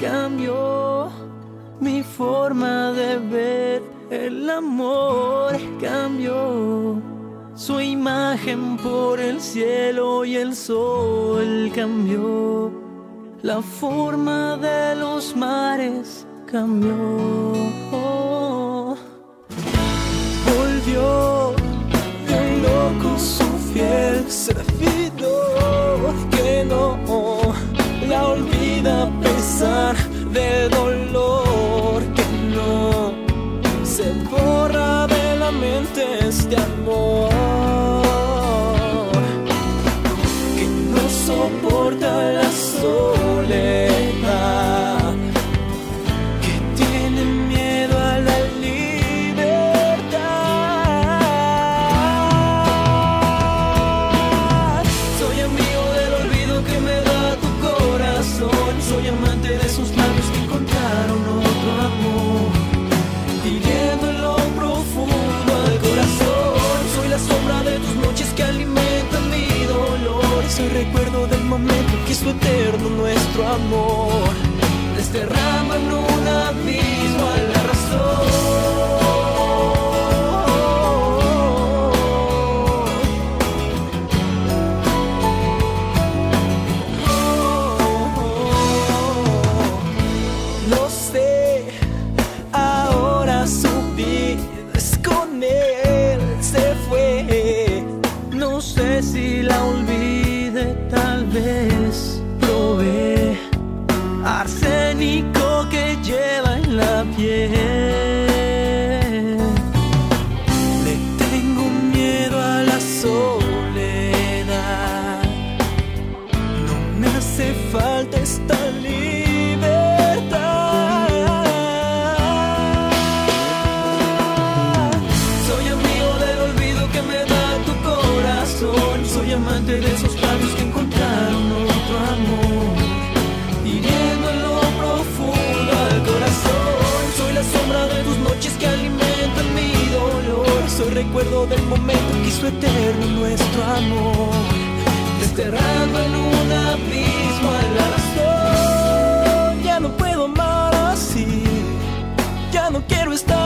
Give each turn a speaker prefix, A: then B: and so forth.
A: cambió. Mi forma de ver el amor cambió. Su imagen por el cielo y el sol cambió. La forma de los mares cambió. Volvió el loco su fiel servidor del dolor amante de esos labios que encontraron otro amor hiriendo en lo profundo del corazón. Soy la sombra de tus noches que alimentan mi dolor. Soy recuerdo del momento que hizo eterno nuestro amor. La olvide, tal vez ve. Arsénico que lleva en la piel. Le tengo miedo a la soledad. No me hace falta esta libertad. noches que alimentan mi dolor. Soy recuerdo del momento que hizo eterno nuestro amor. Desterrando en un abismo a la razón. Ya no puedo amar así. Ya no quiero estar.